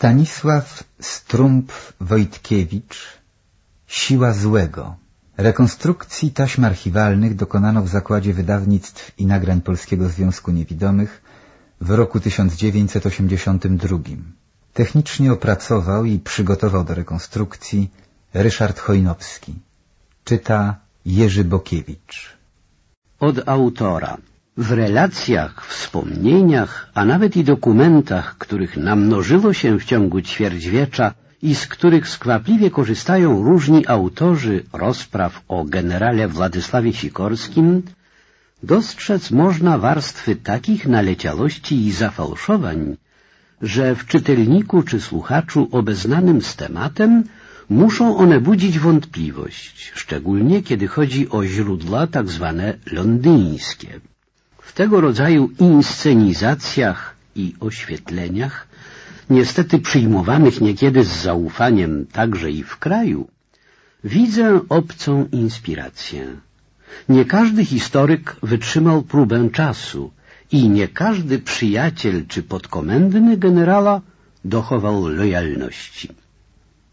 Stanisław Strumpf-Wojtkiewicz Siła złego Rekonstrukcji taśm archiwalnych dokonano w Zakładzie Wydawnictw i Nagrań Polskiego Związku Niewidomych w roku 1982. Technicznie opracował i przygotował do rekonstrukcji Ryszard Chojnowski. Czyta Jerzy Bokiewicz. Od autora w relacjach, wspomnieniach, a nawet i dokumentach, których namnożyło się w ciągu ćwierćwiecza i z których skwapliwie korzystają różni autorzy rozpraw o generale Władysławie Sikorskim, dostrzec można warstwy takich naleciałości i zafałszowań, że w czytelniku czy słuchaczu obeznanym z tematem muszą one budzić wątpliwość, szczególnie kiedy chodzi o źródła tak zwane londyńskie. W tego rodzaju inscenizacjach i oświetleniach, niestety przyjmowanych niekiedy z zaufaniem także i w kraju, widzę obcą inspirację. Nie każdy historyk wytrzymał próbę czasu i nie każdy przyjaciel czy podkomendny generała dochował lojalności.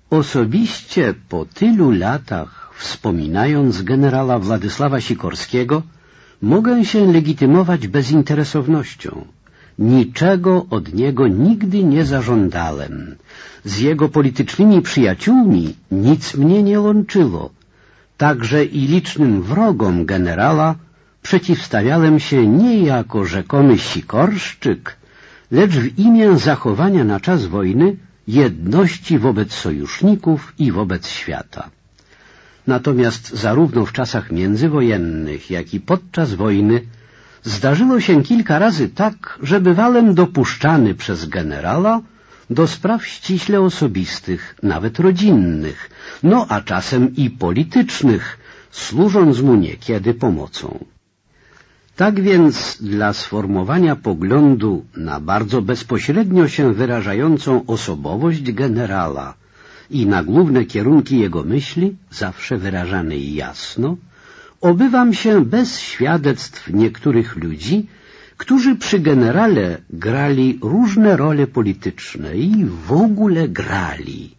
Osobiście po tylu latach, wspominając generała Władysława Sikorskiego, mogę się legitymować bezinteresownością. Niczego od niego nigdy nie zażądałem. Z jego politycznymi przyjaciółmi nic mnie nie łączyło. Także i licznym wrogom generała przeciwstawiałem się nie jako rzekomy sikorszczyk, lecz w imię zachowania na czas wojny jedności wobec sojuszników i wobec świata. Natomiast zarówno w czasach międzywojennych, jak i podczas wojny zdarzyło się kilka razy tak, że bywałem dopuszczany przez generała do spraw ściśle osobistych, nawet rodzinnych, no a czasem i politycznych, służąc mu niekiedy pomocą. Tak więc dla sformowania poglądu na bardzo bezpośrednio się wyrażającą osobowość generała i na główne kierunki jego myśli, zawsze wyrażanej jasno, obywam się bez świadectw niektórych ludzi, którzy przy generale grali różne role polityczne i w ogóle grali,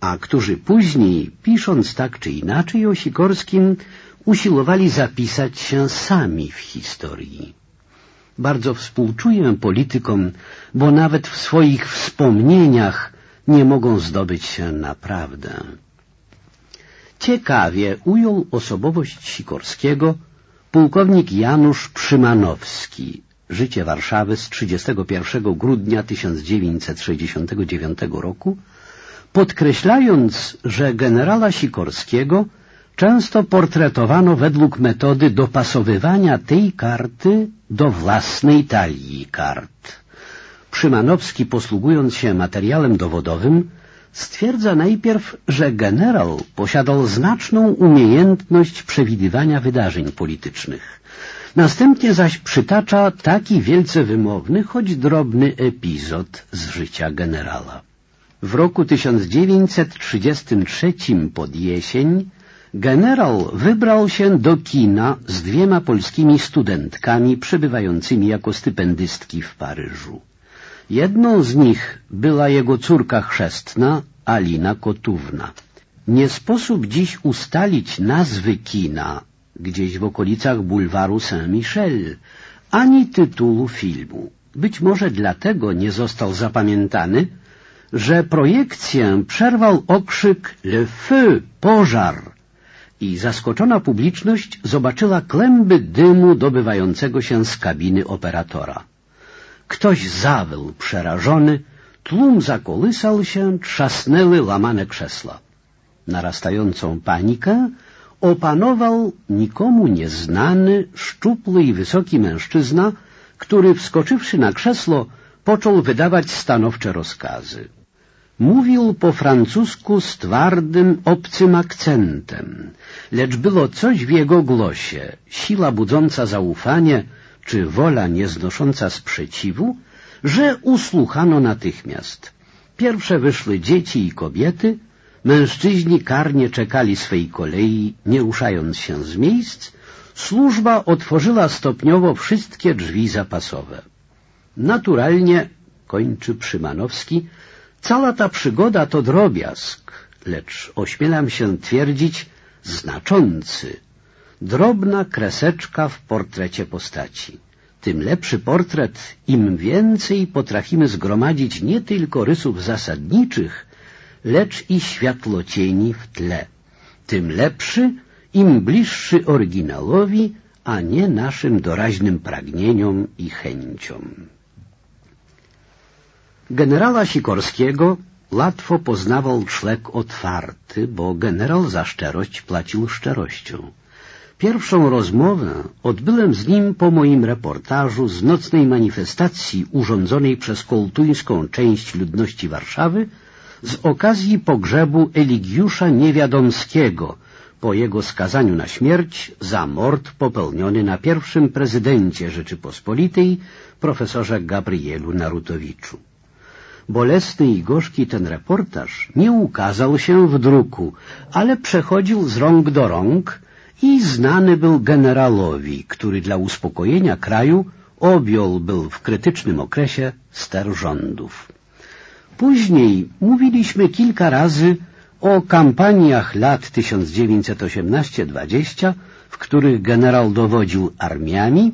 a którzy później, pisząc tak czy inaczej o Sikorskim, usiłowali zapisać się sami w historii. Bardzo współczuję politykom, bo nawet w swoich wspomnieniach nie mogą zdobyć się naprawdę. Ciekawie ujął osobowość Sikorskiego pułkownik Janusz Przymanowski, życie Warszawy z 31 grudnia 1969 roku, podkreślając, że generała Sikorskiego często portretowano według metody dopasowywania tej karty do własnej talii kart. Przymanowski, posługując się materiałem dowodowym, stwierdza najpierw, że generał posiadał znaczną umiejętność przewidywania wydarzeń politycznych. Następnie zaś przytacza taki wielce wymowny, choć drobny epizod z życia generała. W roku 1933 pod jesień generał wybrał się do kina z dwiema polskimi studentkami przebywającymi jako stypendystki w Paryżu. Jedną z nich była jego córka chrzestna, Alina Kotówna. Nie sposób dziś ustalić nazwy kina, gdzieś w okolicach bulwaru Saint-Michel, ani tytułu filmu. Być może dlatego nie został zapamiętany, że projekcję przerwał okrzyk Le feu, pożar i zaskoczona publiczność zobaczyła klęby dymu dobywającego się z kabiny operatora. Ktoś zawył przerażony, tłum zakolysał się, trzasnęły łamane krzesła. Narastającą panikę opanował nikomu nieznany, szczupły i wysoki mężczyzna, który wskoczywszy na krzesło, począł wydawać stanowcze rozkazy. Mówił po francusku z twardym, obcym akcentem, lecz było coś w jego głosie, siła budząca zaufanie, czy wola nieznosząca sprzeciwu, że usłuchano natychmiast. Pierwsze wyszły dzieci i kobiety, mężczyźni karnie czekali swej kolei, nie ruszając się z miejsc, służba otworzyła stopniowo wszystkie drzwi zapasowe. Naturalnie, kończy Przymanowski, Cała ta przygoda to drobiazg, lecz ośmielam się twierdzić znaczący, drobna kreseczka w portrecie postaci. Tym lepszy portret, im więcej potrafimy zgromadzić nie tylko rysów zasadniczych, lecz i światłocieni w tle. Tym lepszy, im bliższy oryginałowi, a nie naszym doraźnym pragnieniom i chęciom. Generała Sikorskiego łatwo poznawał człek otwarty, bo generał za szczerość płacił szczerością. Pierwszą rozmowę odbyłem z nim po moim reportażu z nocnej manifestacji urządzonej przez koltuńską część ludności Warszawy z okazji pogrzebu Eligiusza Niewiadomskiego po jego skazaniu na śmierć za mord popełniony na pierwszym prezydencie Rzeczypospolitej, profesorze Gabrielu Narutowiczu. Bolesny i gorzki ten reportaż nie ukazał się w druku, ale przechodził z rąk do rąk i znany był generalowi, który dla uspokojenia kraju objął był w krytycznym okresie ster rządów. Później mówiliśmy kilka razy o kampaniach lat 1918-20, w których generał dowodził armiami.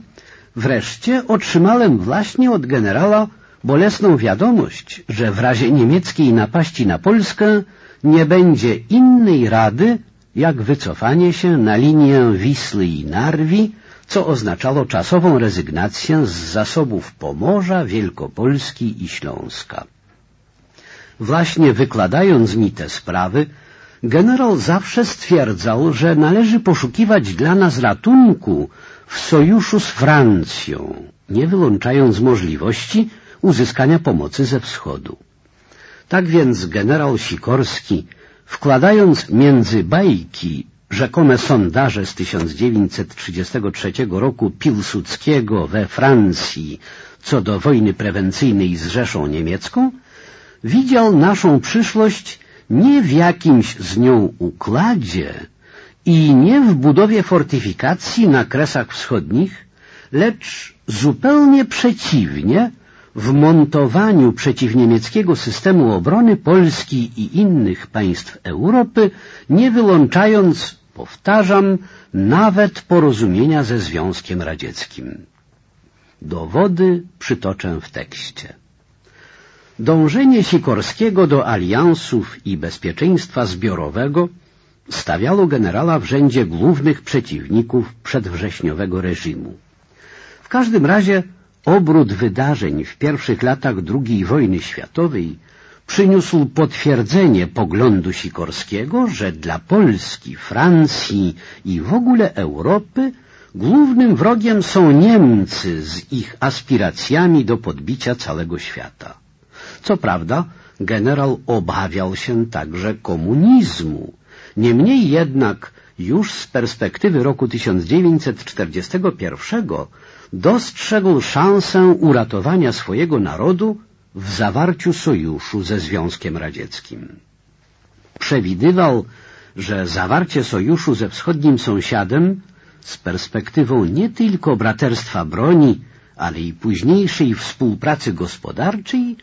Wreszcie otrzymałem właśnie od generała bolesną wiadomość, że w razie niemieckiej napaści na Polskę nie będzie innej rady, jak wycofanie się na linię Wisły i Narwi, co oznaczało czasową rezygnację z zasobów Pomorza, Wielkopolski i Śląska. Właśnie wykładając mi te sprawy, generał zawsze stwierdzał, że należy poszukiwać dla nas ratunku w sojuszu z Francją, nie wyłączając możliwości uzyskania pomocy ze wschodu. Tak więc generał Sikorski, wkładając między bajki rzekome sondaże z 1933 roku Pilsudskiego we Francji co do wojny prewencyjnej z Rzeszą Niemiecką, widział naszą przyszłość nie w jakimś z nią układzie i nie w budowie fortyfikacji na kresach wschodnich, lecz zupełnie przeciwnie w montowaniu przeciwniemieckiego systemu obrony Polski i innych państw Europy, nie wyłączając, powtarzam, nawet porozumienia ze Związkiem Radzieckim. Dowody przytoczę w tekście. Dążenie Sikorskiego do aliansów i bezpieczeństwa zbiorowego stawiało generała w rzędzie głównych przeciwników przedwrześniowego reżimu. W każdym razie obrót wydarzeń w pierwszych latach II wojny światowej przyniósł potwierdzenie poglądu Sikorskiego, że dla Polski, Francji i w ogóle Europy głównym wrogiem są Niemcy z ich aspiracjami do podbicia całego świata. Co prawda, generał obawiał się także komunizmu. Niemniej jednak już z perspektywy roku 1941 dostrzegł szansę uratowania swojego narodu w zawarciu sojuszu ze Związkiem Radzieckim. Przewidywał, że zawarcie sojuszu ze wschodnim sąsiadem z perspektywą nie tylko braterstwa broni, ale i późniejszej współpracy gospodarczej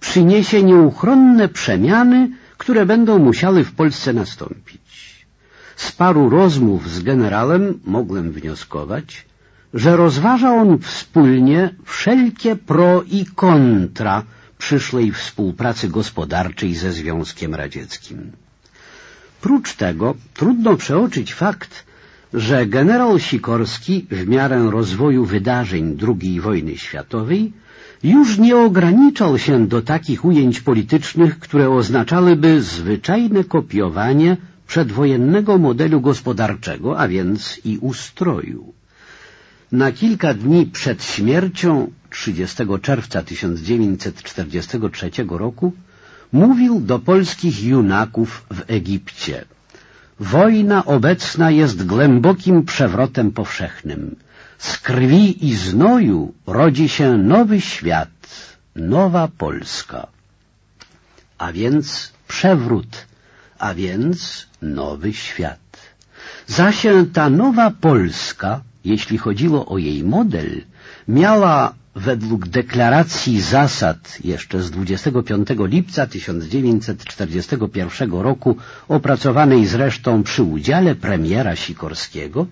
przyniesie nieuchronne przemiany, które będą musiały w Polsce nastąpić. Z paru rozmów z generałem mogłem wnioskować, że rozważa on wspólnie wszelkie pro i kontra przyszłej współpracy gospodarczej ze Związkiem Radzieckim. Prócz tego trudno przeoczyć fakt, że generał Sikorski w miarę rozwoju wydarzeń II wojny światowej już nie ograniczał się do takich ujęć politycznych, które oznaczałyby zwyczajne kopiowanie przedwojennego modelu gospodarczego, a więc i ustroju. Na kilka dni przed śmiercią 30 czerwca 1943 roku mówił do polskich junaków w Egipcie. Wojna obecna jest głębokim przewrotem powszechnym. Z krwi i znoju rodzi się nowy świat, nowa Polska. A więc przewrót, a więc nowy świat. Zasie ta nowa Polska jeśli chodziło o jej model, miała według deklaracji zasad jeszcze z 25 lipca 1941 roku, opracowanej zresztą przy udziale premiera Sikorskiego,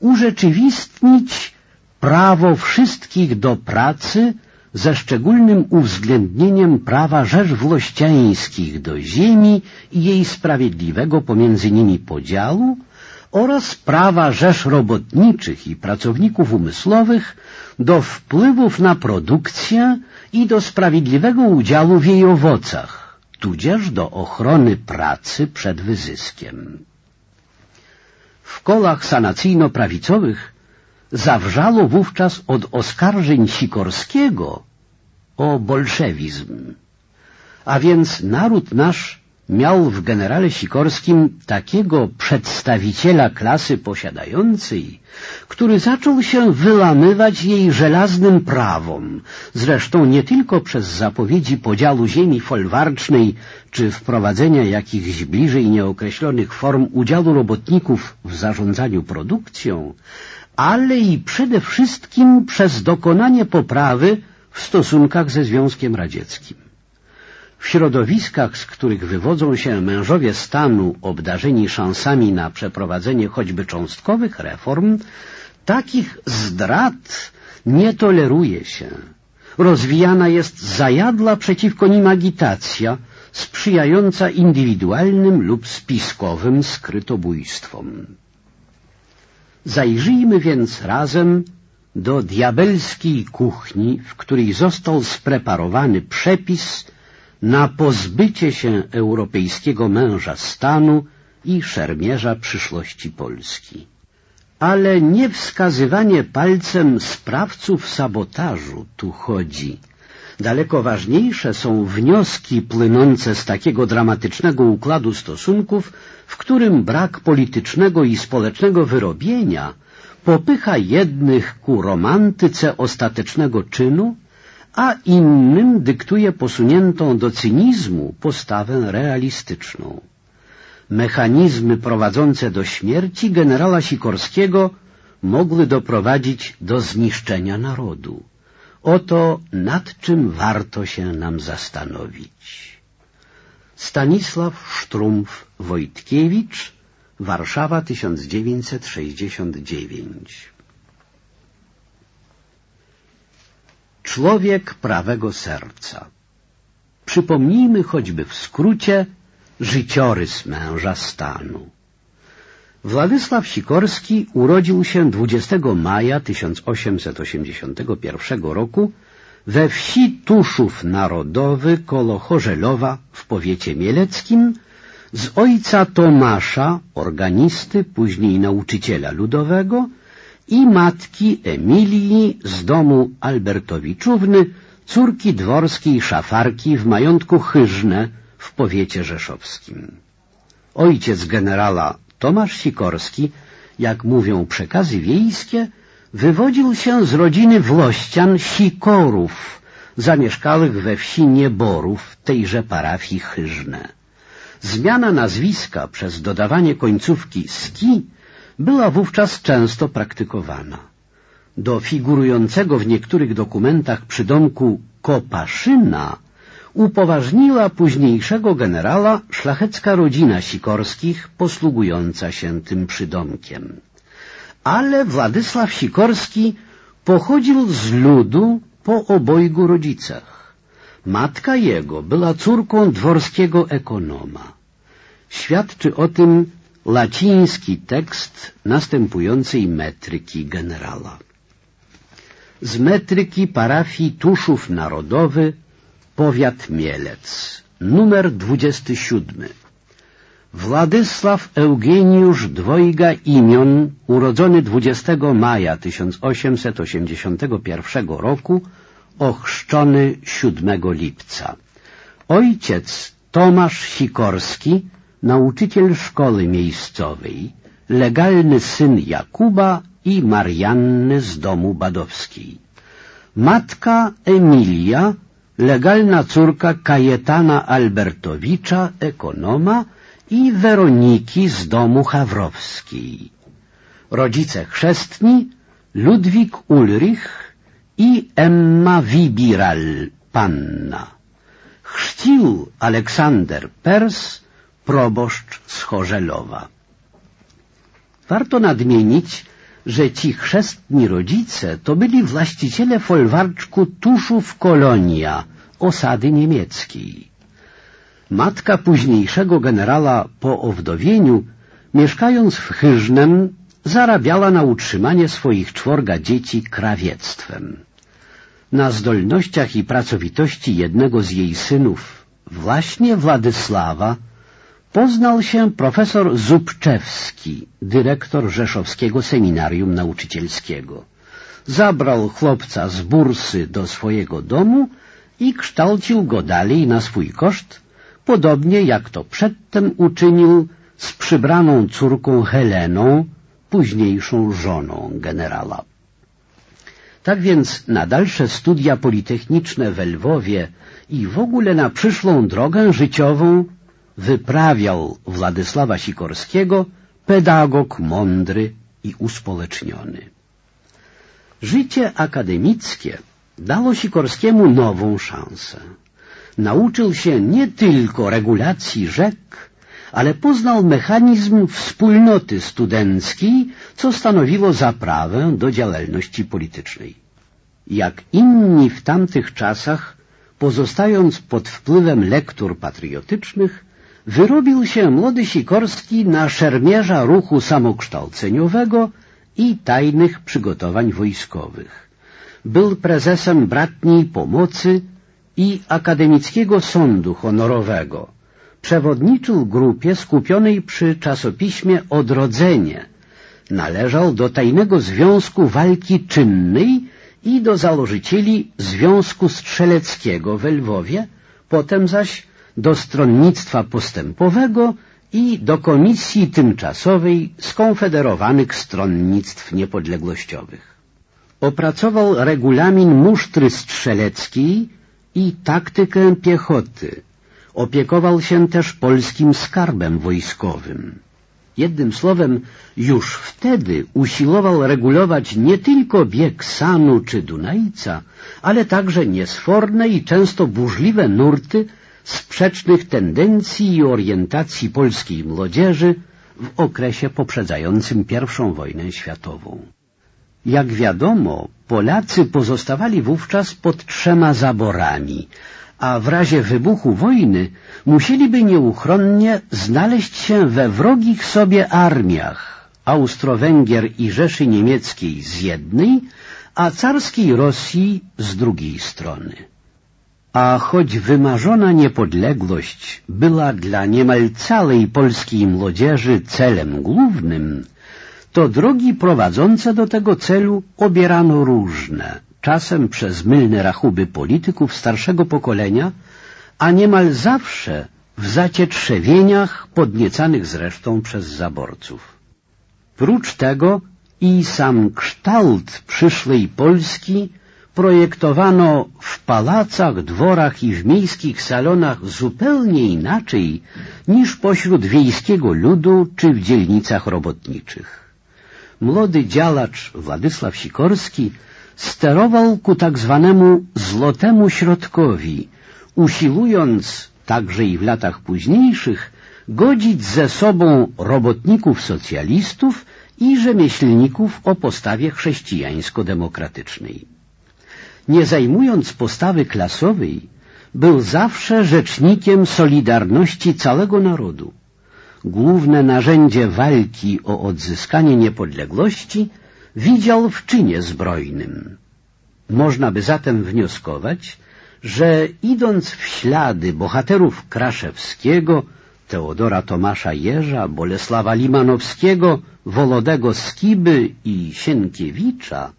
urzeczywistnić prawo wszystkich do pracy ze szczególnym uwzględnieniem prawa rzesz włościańskich do ziemi i jej sprawiedliwego pomiędzy nimi podziału oraz prawa rzesz robotniczych i pracowników umysłowych do wpływów na produkcję i do sprawiedliwego udziału w jej owocach, tudzież do ochrony pracy przed wyzyskiem. W kolach sanacyjno-prawicowych zawrzało wówczas od oskarżeń Sikorskiego o bolszewizm. A więc naród nasz miał w generale Sikorskim takiego przedstawiciela klasy posiadającej, który zaczął się wylamywać jej żelaznym prawom, zresztą nie tylko przez zapowiedzi podziału ziemi folwarcznej czy wprowadzenia jakichś bliżej nieokreślonych form udziału robotników w zarządzaniu produkcją, ale i przede wszystkim przez dokonanie poprawy w stosunkach ze Związkiem Radzieckim. W środowiskach, z których wywodzą się mężowie stanu obdarzeni szansami na przeprowadzenie choćby cząstkowych reform, takich zdrad nie toleruje się. Rozwijana jest zajadla przeciwko nim agitacja, sprzyjająca indywidualnym lub spiskowym skrytobójstwom. Zajrzyjmy więc razem do diabelskiej kuchni, w której został spreparowany przepis na pozbycie się europejskiego męża stanu i szermierza przyszłości Polski. Ale nie wskazywanie palcem sprawców sabotażu tu chodzi. Daleko ważniejsze są wnioski płynące z takiego dramatycznego układu stosunków, w którym brak politycznego i społecznego wyrobienia popycha jednych ku romantyce ostatecznego czynu, a innym dyktuje posuniętą do cynizmu postawę realistyczną. Mechanizmy prowadzące do śmierci generała Sikorskiego mogły doprowadzić do zniszczenia narodu. Oto nad czym warto się nam zastanowić. Stanisław Sztrumf-Wojtkiewicz, Warszawa 1969 Człowiek prawego serca. Przypomnijmy choćby w skrócie życiorys męża stanu. Władysław Sikorski urodził się 20 maja 1881 roku we wsi Tuszów Narodowy koło Chorzelowa w powiecie mieleckim z ojca Tomasza, organisty, później nauczyciela ludowego i matki Emilii z domu Albertowiczówny, córki dworskiej szafarki w majątku Chyżne w powiecie rzeszowskim. Ojciec generała Tomasz Sikorski, jak mówią przekazy wiejskie, wywodził się z rodziny włościan Sikorów, zamieszkałych we wsi Nieborów tejże parafii Chyżne. Zmiana nazwiska przez dodawanie końcówki ski była wówczas często praktykowana. Do figurującego w niektórych dokumentach przydomku Kopaszyna upoważniła późniejszego generała szlachecka rodzina Sikorskich posługująca się tym przydomkiem. Ale Władysław Sikorski pochodził z ludu po obojgu rodzicach. Matka jego była córką dworskiego ekonoma. Świadczy o tym łaciński tekst następującej metryki generała. Z metryki parafii Tuszów Narodowy, powiat Mielec, numer 27. Władysław Eugeniusz Dwojga Imion, urodzony 20 maja 1881 roku, ochrzczony 7 lipca. Ojciec Tomasz Sikorski, nauczyciel szkoły miejscowej, legalny syn Jakuba i Marianny z domu badowskiej. Matka Emilia, legalna córka Kajetana Albertowicza, ekonoma i Weroniki z domu Hawrowskiej. Rodzice chrzestni Ludwik Ulrich i Emma Wibiral, panna. Chrzcił Aleksander Pers, proboszcz z Chorzelowa. Warto nadmienić, że ci chrzestni rodzice to byli właściciele folwarczku Tuszów Kolonia, osady niemieckiej. Matka późniejszego generała po owdowieniu, mieszkając w Chyżnem, zarabiała na utrzymanie swoich czworga dzieci krawiectwem. Na zdolnościach i pracowitości jednego z jej synów, właśnie Władysława, poznał się profesor Zubczewski, dyrektor Rzeszowskiego Seminarium Nauczycielskiego. Zabrał chłopca z bursy do swojego domu i kształcił go dalej na swój koszt, podobnie jak to przedtem uczynił z przybraną córką Heleną, późniejszą żoną generała. Tak więc na dalsze studia politechniczne w Lwowie i w ogóle na przyszłą drogę życiową wyprawiał Władysława Sikorskiego pedagog mądry i uspołeczniony. Życie akademickie dało Sikorskiemu nową szansę. Nauczył się nie tylko regulacji rzek, ale poznał mechanizm wspólnoty studenckiej, co stanowiło zaprawę do działalności politycznej. Jak inni w tamtych czasach, pozostając pod wpływem lektur patriotycznych, wyrobił się młody Sikorski na szermierza ruchu samokształceniowego i tajnych przygotowań wojskowych. Był prezesem Bratniej Pomocy i Akademickiego Sądu Honorowego. Przewodniczył grupie skupionej przy czasopiśmie Odrodzenie. Należał do tajnego Związku Walki Czynnej i do założycieli Związku Strzeleckiego w Lwowie, potem zaś do Stronnictwa Postępowego i do Komisji Tymczasowej Skonfederowanych Stronnictw Niepodległościowych. Opracował regulamin musztry strzeleckiej i taktykę piechoty. Opiekował się też polskim skarbem wojskowym. Jednym słowem, już wtedy usiłował regulować nie tylko bieg Sanu czy Dunajca, ale także niesforne i często burzliwe nurty sprzecznych tendencji i orientacji polskiej młodzieży w okresie poprzedzającym I wojnę światową. Jak wiadomo, Polacy pozostawali wówczas pod trzema zaborami, a w razie wybuchu wojny musieliby nieuchronnie znaleźć się we wrogich sobie armiach Austro-Węgier i Rzeszy Niemieckiej z jednej, a carskiej Rosji z drugiej strony. A choć wymarzona niepodległość była dla niemal całej polskiej młodzieży celem głównym, to drogi prowadzące do tego celu obierano różne, czasem przez mylne rachuby polityków starszego pokolenia, a niemal zawsze w zacietrzewieniach podniecanych zresztą przez zaborców. Prócz tego i sam kształt przyszłej Polski projektowano w palacach, dworach i w miejskich salonach zupełnie inaczej niż pośród wiejskiego ludu czy w dzielnicach robotniczych. Młody działacz Władysław Sikorski sterował ku tak zwanemu złotemu środkowi, usiłując, także i w latach późniejszych, godzić ze sobą robotników socjalistów i rzemieślników o postawie chrześcijańsko-demokratycznej nie zajmując postawy klasowej, był zawsze rzecznikiem solidarności całego narodu. Główne narzędzie walki o odzyskanie niepodległości widział w czynie zbrojnym. Można by zatem wnioskować, że idąc w ślady bohaterów Kraszewskiego, Teodora Tomasza Jerza, Bolesława Limanowskiego, Wolodego Skiby i Sienkiewicza,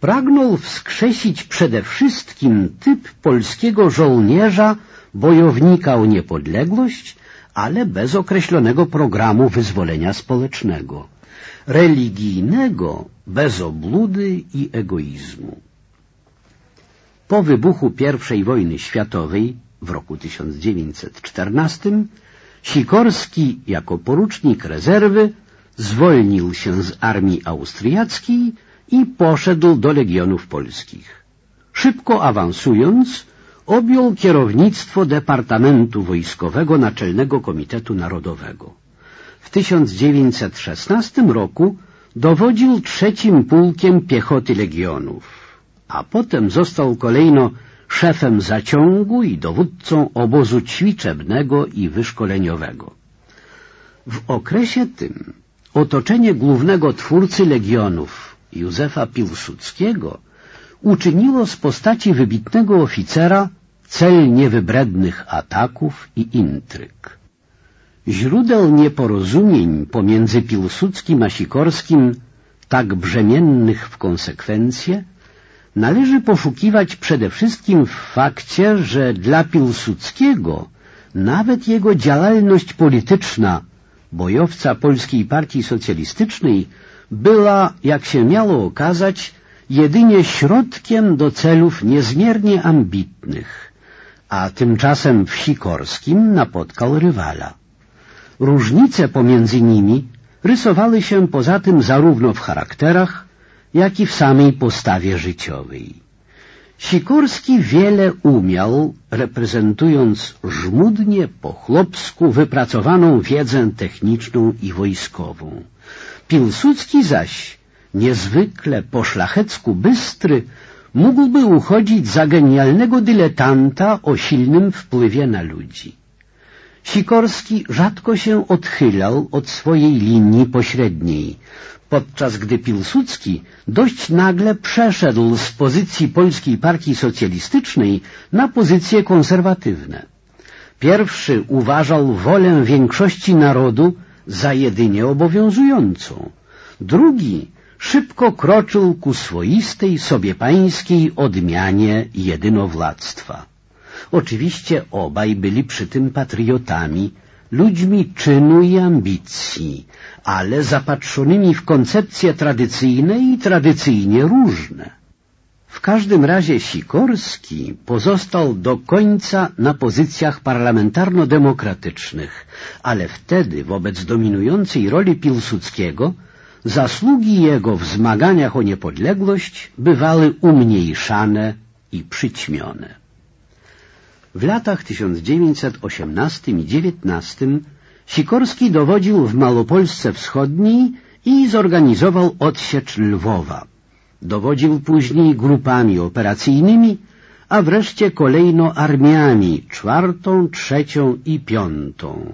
pragnął wskrzesić przede wszystkim typ polskiego żołnierza, bojownika o niepodległość, ale bez określonego programu wyzwolenia społecznego, religijnego, bez obludy i egoizmu. Po wybuchu I wojny światowej w roku 1914 Sikorski jako porucznik rezerwy zwolnił się z armii austriackiej i poszedł do legionów polskich. szybko awansując, objął kierownictwo Departamentu Wojskowego Naczelnego Komitetu Narodowego. W 1916 roku dowodził trzecim pułkiem piechoty legionów, a potem został kolejno szefem zaciągu i dowódcą obozu ćwiczebnego i wyszkoleniowego. W okresie tym otoczenie głównego twórcy legionów Józefa Piłsudskiego uczyniło z postaci wybitnego oficera cel niewybrednych ataków i intryg. Źródeł nieporozumień pomiędzy Piłsudskim a Sikorskim, tak brzemiennych w konsekwencje, należy poszukiwać przede wszystkim w fakcie, że dla Piłsudskiego nawet jego działalność polityczna, bojowca Polskiej Partii Socjalistycznej, była, jak się miało okazać, jedynie środkiem do celów niezmiernie ambitnych, a tymczasem w Sikorskim napotkał rywala. Różnice pomiędzy nimi rysowały się poza tym zarówno w charakterach, jak i w samej postawie życiowej. Sikorski wiele umiał, reprezentując żmudnie po chłopsku wypracowaną wiedzę techniczną i wojskową. Pilsudski zaś, niezwykle po szlachecku bystry, mógłby uchodzić za genialnego dyletanta o silnym wpływie na ludzi. Sikorski rzadko się odchylał od swojej linii pośredniej, podczas gdy Pilsudski dość nagle przeszedł z pozycji Polskiej Partii Socjalistycznej na pozycje konserwatywne. Pierwszy uważał wolę większości narodu za jedynie obowiązującą. Drugi szybko kroczył ku swoistej, sobie pańskiej odmianie jedynowładztwa. Oczywiście obaj byli przy tym patriotami, ludźmi czynu i ambicji, ale zapatrzonymi w koncepcje tradycyjne i tradycyjnie różne. W każdym razie Sikorski pozostał do końca na pozycjach parlamentarno-demokratycznych, ale wtedy wobec dominującej roli Piłsudskiego zasługi jego w zmaganiach o niepodległość bywały umniejszane i przyćmione. W latach 1918 i 19 Sikorski dowodził w Malopolsce Wschodniej i zorganizował odsiecz Lwowa. Dowodził później grupami operacyjnymi, a wreszcie kolejno armiami czwartą, trzecią i piątą.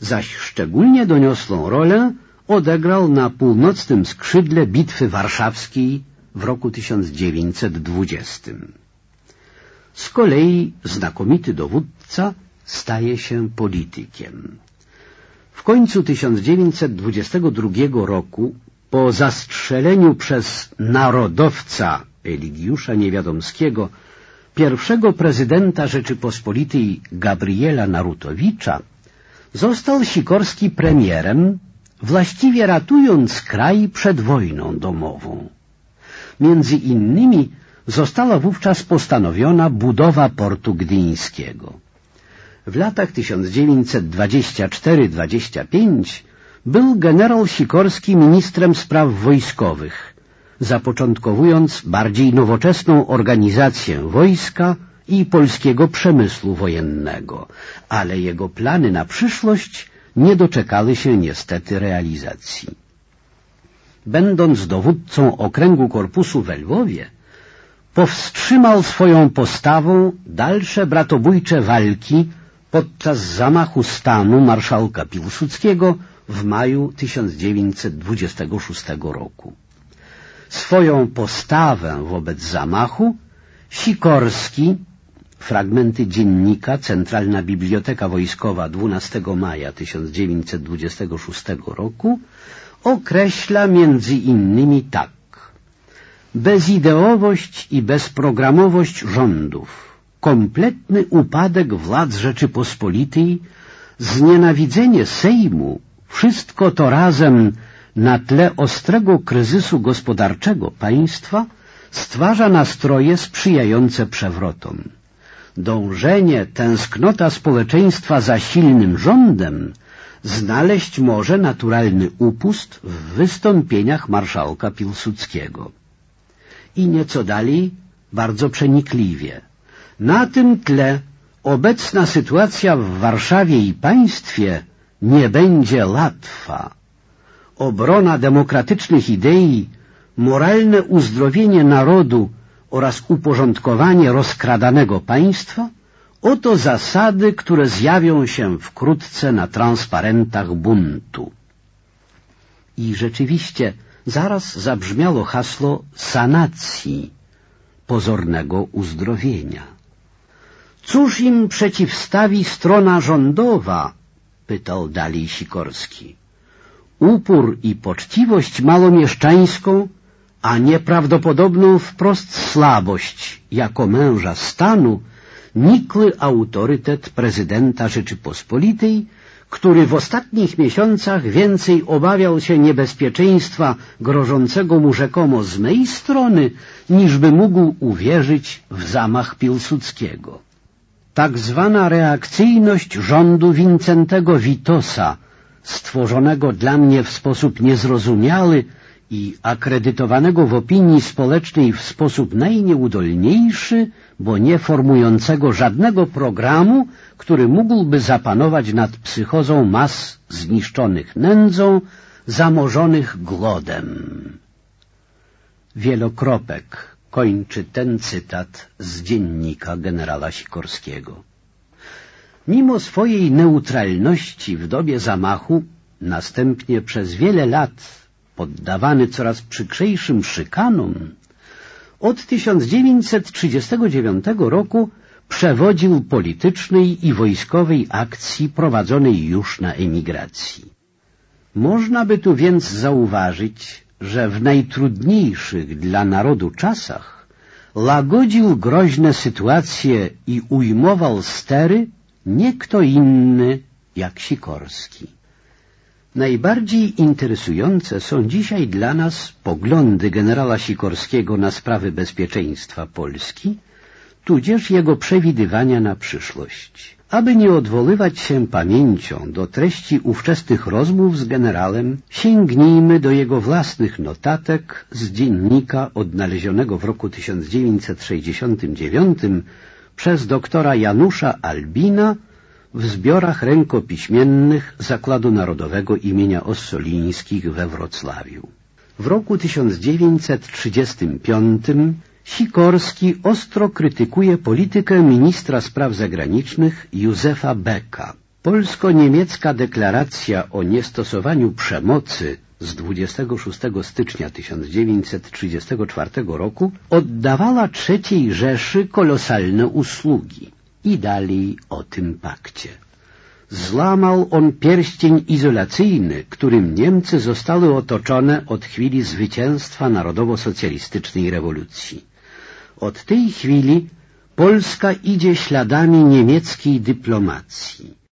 Zaś szczególnie doniosłą rolę odegrał na północnym skrzydle Bitwy Warszawskiej w roku 1920. Z kolei znakomity dowódca staje się politykiem. W końcu 1922 roku, po zastrzeleniu przez narodowca Eligiusza Niewiadomskiego pierwszego prezydenta Rzeczypospolitej Gabriela Narutowicza, został Sikorski premierem, właściwie ratując kraj przed wojną domową. Między innymi została wówczas postanowiona budowa portu gdyńskiego. W latach 1924-25 był generał Sikorski ministrem spraw wojskowych, zapoczątkowując bardziej nowoczesną organizację wojska i polskiego przemysłu wojennego, ale jego plany na przyszłość nie doczekały się niestety realizacji. Będąc dowódcą okręgu korpusu w Lwowie, powstrzymał swoją postawą dalsze bratobójcze walki podczas zamachu stanu marszałka Piłsudskiego w maju 1926 roku. Swoją postawę wobec zamachu Sikorski, fragmenty dziennika Centralna Biblioteka Wojskowa 12 maja 1926 roku, określa między innymi tak bezideowość i bezprogramowość rządów, kompletny upadek władz Rzeczypospolitej, znienawidzenie Sejmu, wszystko to razem na tle ostrego kryzysu gospodarczego państwa stwarza nastroje sprzyjające przewrotom. Dążenie, tęsknota społeczeństwa za silnym rządem znaleźć może naturalny upust w wystąpieniach marszałka Piłsudskiego i nieco dalej bardzo przenikliwie. Na tym tle obecna sytuacja w Warszawie i państwie nie będzie łatwa. Obrona demokratycznych idei, moralne uzdrowienie narodu oraz uporządkowanie rozkradanego państwa oto zasady, które zjawią się wkrótce na transparentach buntu. I rzeczywiście zaraz zabrzmiało hasło sanacji, pozornego uzdrowienia. Cóż im przeciwstawi strona rządowa? Pytał dalej Sikorski. Upór i poczciwość malomieszczańską, a nieprawdopodobną wprost słabość jako męża stanu, nikły autorytet prezydenta Rzeczypospolitej, który w ostatnich miesiącach więcej obawiał się niebezpieczeństwa grożącego mu rzekomo z mej strony, niżby mógł uwierzyć w zamach Pilsudskiego. Tak zwana reakcyjność rządu Wincentego Witosa, stworzonego dla mnie w sposób niezrozumiały i akredytowanego w opinii społecznej w sposób najnieudolniejszy, bo nie formującego żadnego programu, który mógłby zapanować nad psychozą mas zniszczonych nędzą, zamożonych głodem. Wielokropek kończy ten cytat z dziennika generała Sikorskiego. Mimo swojej neutralności w dobie zamachu, następnie przez wiele lat poddawany coraz przykrzejszym szykanom, od 1939 roku przewodził politycznej i wojskowej akcji prowadzonej już na emigracji. Można by tu więc zauważyć, że w najtrudniejszych dla narodu czasach lagodził groźne sytuacje i ujmował stery nie kto inny jak Sikorski. Najbardziej interesujące są dzisiaj dla nas poglądy generała Sikorskiego na sprawy bezpieczeństwa Polski, tudzież jego przewidywania na przyszłość. Aby nie odwoływać się pamięcią do treści ówczesnych rozmów z generałem, sięgnijmy do jego własnych notatek z dziennika odnalezionego w roku 1969 przez doktora Janusza Albina w zbiorach rękopiśmiennych Zakładu Narodowego imienia Ossolińskich we Wrocławiu. W roku 1935 Sikorski ostro krytykuje politykę ministra spraw zagranicznych Józefa Becka. Polsko-niemiecka deklaracja o niestosowaniu przemocy z 26 stycznia 1934 roku oddawała III Rzeszy kolosalne usługi. I dalej o tym pakcie. Złamał on pierścień izolacyjny, którym Niemcy zostały otoczone od chwili zwycięstwa narodowo-socjalistycznej rewolucji. Od tej chwili Polska idzie śladami niemieckiej dyplomacji.